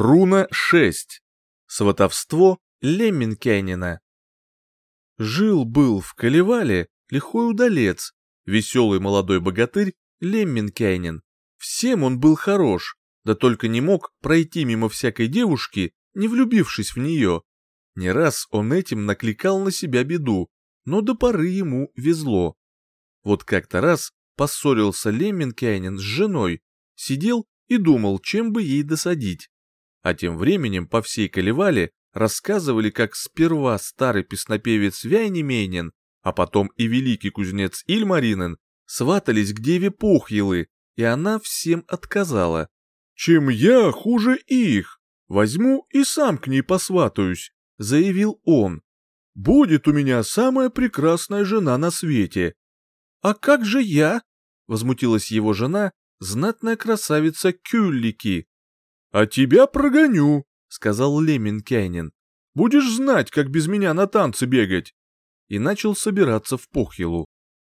Руна 6. Сватовство Лемминкянина. Жил-был в Калевале лихой удалец, веселый молодой богатырь Лемминкянин. Всем он был хорош, да только не мог пройти мимо всякой девушки, не влюбившись в нее. Не раз он этим накликал на себя беду, но до поры ему везло. Вот как-то раз поссорился Лемминкянин с женой, сидел и думал, чем бы ей досадить. А тем временем по всей Калевале рассказывали, как сперва старый песнопевец Вяйнеменен, а потом и великий кузнец Ильмаринен сватались к деве Похьелы, и она всем отказала. «Чем я хуже их? Возьму и сам к ней посватаюсь», — заявил он. «Будет у меня самая прекрасная жена на свете». «А как же я?» — возмутилась его жена, знатная красавица Кюллики. «А тебя прогоню», — сказал Леминкайнин. «Будешь знать, как без меня на танцы бегать». И начал собираться в Похилу.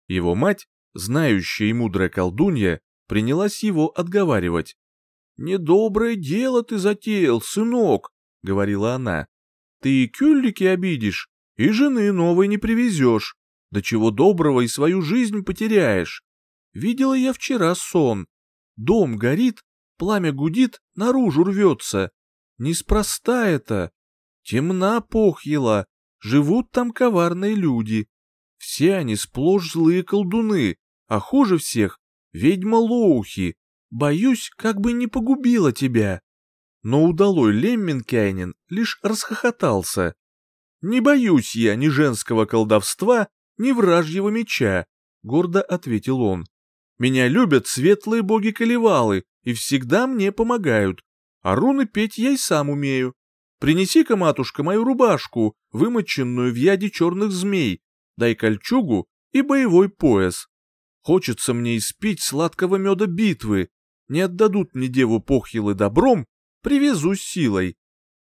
Его мать, знающая и мудрая колдунья, принялась его отговаривать. «Недоброе дело ты затеял, сынок», — говорила она. «Ты и кюллики обидишь, и жены новой не привезешь. До чего доброго и свою жизнь потеряешь. Видела я вчера сон. Дом горит, Пламя гудит, наружу рвется. Неспроста это. Темна похьела, живут там коварные люди. Все они сплошь злые колдуны, а хуже всех — ведьма Лоухи. Боюсь, как бы не погубила тебя. Но удалой Лемминкайнин лишь расхохотался. «Не боюсь я ни женского колдовства, ни вражьего меча», — гордо ответил он. «Меня любят светлые боги-колевалы, и всегда мне помогают. А руны петь я и сам умею. Принеси-ка, матушка, мою рубашку, вымоченную в яде черных змей, дай кольчугу и боевой пояс. Хочется мне испить сладкого меда битвы. Не отдадут мне деву похилы добром, привезу силой.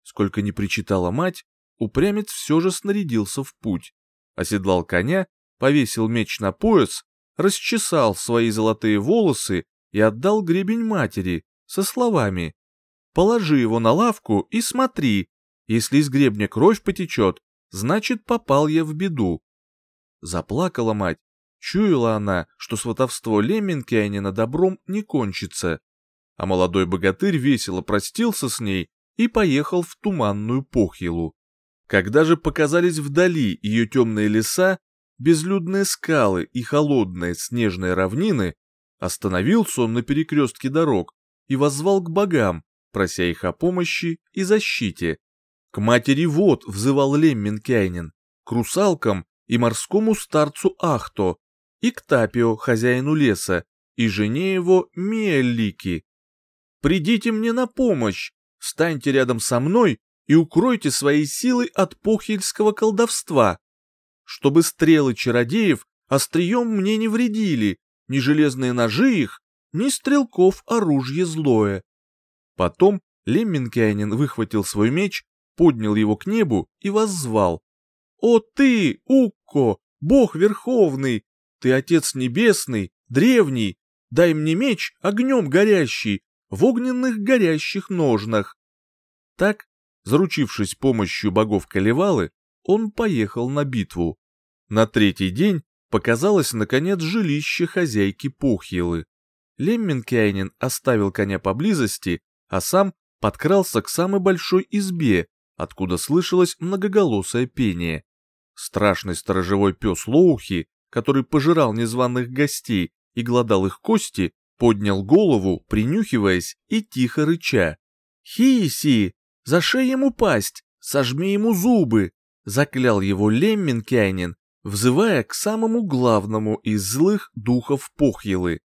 Сколько ни причитала мать, упрямец все же снарядился в путь. Оседлал коня, повесил меч на пояс, расчесал свои золотые волосы и отдал гребень матери со словами «Положи его на лавку и смотри, если из гребня кровь потечет, значит попал я в беду». Заплакала мать, чуяла она, что сватовство Лемминкианина добром не кончится, а молодой богатырь весело простился с ней и поехал в туманную похилу. Когда же показались вдали ее темные леса, безлюдные скалы и холодные снежные равнины, Остановился он на перекрестке дорог и воззвал к богам, прося их о помощи и защите. К матери вод взывал Лемминкайнин, к русалкам и морскому старцу Ахто, и к Тапио, хозяину леса, и жене его Миэллики. «Придите мне на помощь, встаньте рядом со мной и укройте своей силой от похельского колдовства, чтобы стрелы чародеев острием мне не вредили, ни железные ножи их, ни стрелков оружие злое. Потом Лемминкайнин выхватил свой меч, поднял его к небу и воззвал. «О ты, Укко, бог верховный, ты отец небесный, древний, дай мне меч огнем горящий, в огненных горящих ножнах». Так, заручившись помощью богов Калевалы, он поехал на битву. На третий день показалось, наконец, жилище хозяйки Пухилы. Лемминкайнин оставил коня поблизости, а сам подкрался к самой большой избе, откуда слышалось многоголосое пение. Страшный сторожевой пес Лоухи, который пожирал незваных гостей и глодал их кости, поднял голову, принюхиваясь и тихо рыча. «Хиси! Зашей ему пасть! Сожми ему зубы!» Заклял его Лемминкайнин взывая к самому главному из злых духов Похьелы.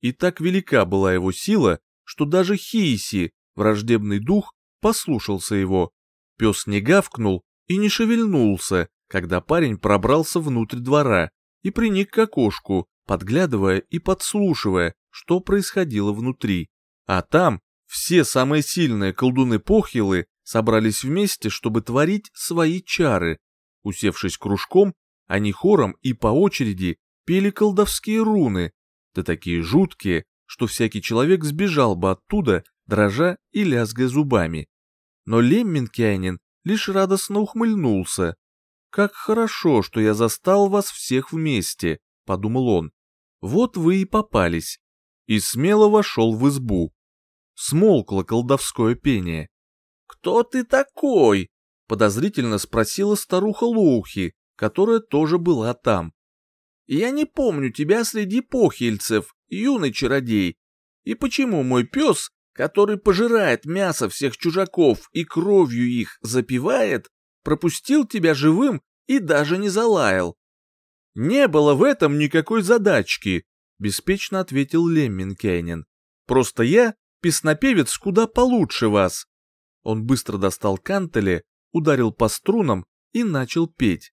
И так велика была его сила, что даже Хииси, враждебный дух, послушался его. Пес не гавкнул и не шевельнулся, когда парень пробрался внутрь двора и приник к окошку, подглядывая и подслушивая, что происходило внутри. А там все самые сильные колдуны Похилы собрались вместе, чтобы творить свои чары. Усевшись кружком, они хором и по очереди пели колдовские руны, да такие жуткие, что всякий человек сбежал бы оттуда, дрожа и лязгая зубами. Но Лемминкайнин лишь радостно ухмыльнулся. «Как хорошо, что я застал вас всех вместе», — подумал он. «Вот вы и попались». И смело вошел в избу. Смолкло колдовское пение. «Кто ты такой?» — подозрительно спросила старуха Лоухи, которая тоже была там. «Я не помню тебя среди похильцев, юный чародей. И почему мой пес который пожирает мясо всех чужаков и кровью их запивает, пропустил тебя живым и даже не залаял. Не было в этом никакой задачки, беспечно ответил Лемминкейнин. Просто я песнопевец куда получше вас. Он быстро достал кантеле, ударил по струнам и начал петь.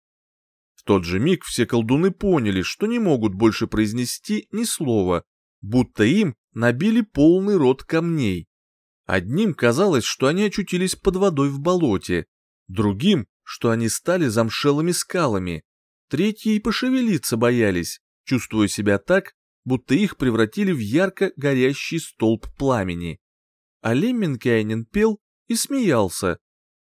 В тот же миг все колдуны поняли, что не могут больше произнести ни слова, будто им набили полный рот камней. Одним казалось, что они очутились под водой в болоте, другим, что они стали замшелыми скалами, третьи и пошевелиться боялись, чувствуя себя так, будто их превратили в ярко горящий столб пламени. А Лемминкайнен пел и смеялся.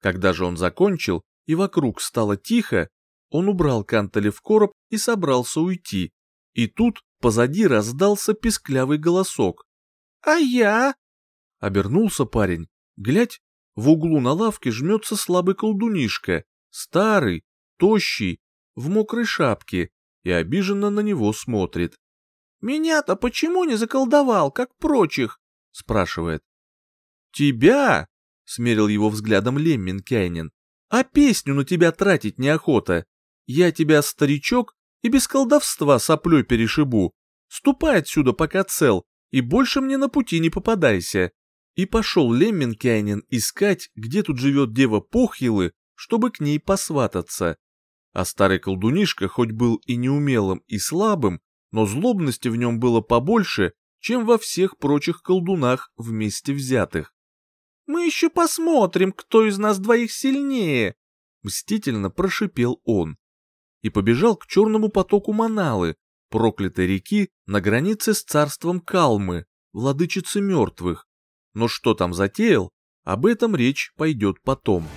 Когда же он закончил, и вокруг стало тихо, он убрал Кантали в короб и собрался уйти. И тут позади раздался песклявый голосок. «А я?» Обернулся парень. Глядь, в углу на лавке жмется слабый колдунишка, старый, тощий, в мокрой шапке, и обиженно на него смотрит. «Меня-то почему не заколдовал, как прочих?» — спрашивает. «Тебя?» — смерил его взглядом Лемминкайнин. «А песню на тебя тратить неохота. Я тебя, старичок, и без колдовства соплей перешибу. Ступай отсюда, пока цел, и больше мне на пути не попадайся. И пошел Лемминкайнин искать, где тут живет дева Похилы, чтобы к ней посвататься. А старый колдунишка хоть был и неумелым, и слабым, но злобности в нем было побольше, чем во всех прочих колдунах вместе взятых. «Мы еще посмотрим, кто из нас двоих сильнее!» Мстительно прошипел он и побежал к черному потоку Маналы, проклятой реки на границе с царством Калмы, владычицы мертвых. Но что там затеял, об этом речь пойдет потом.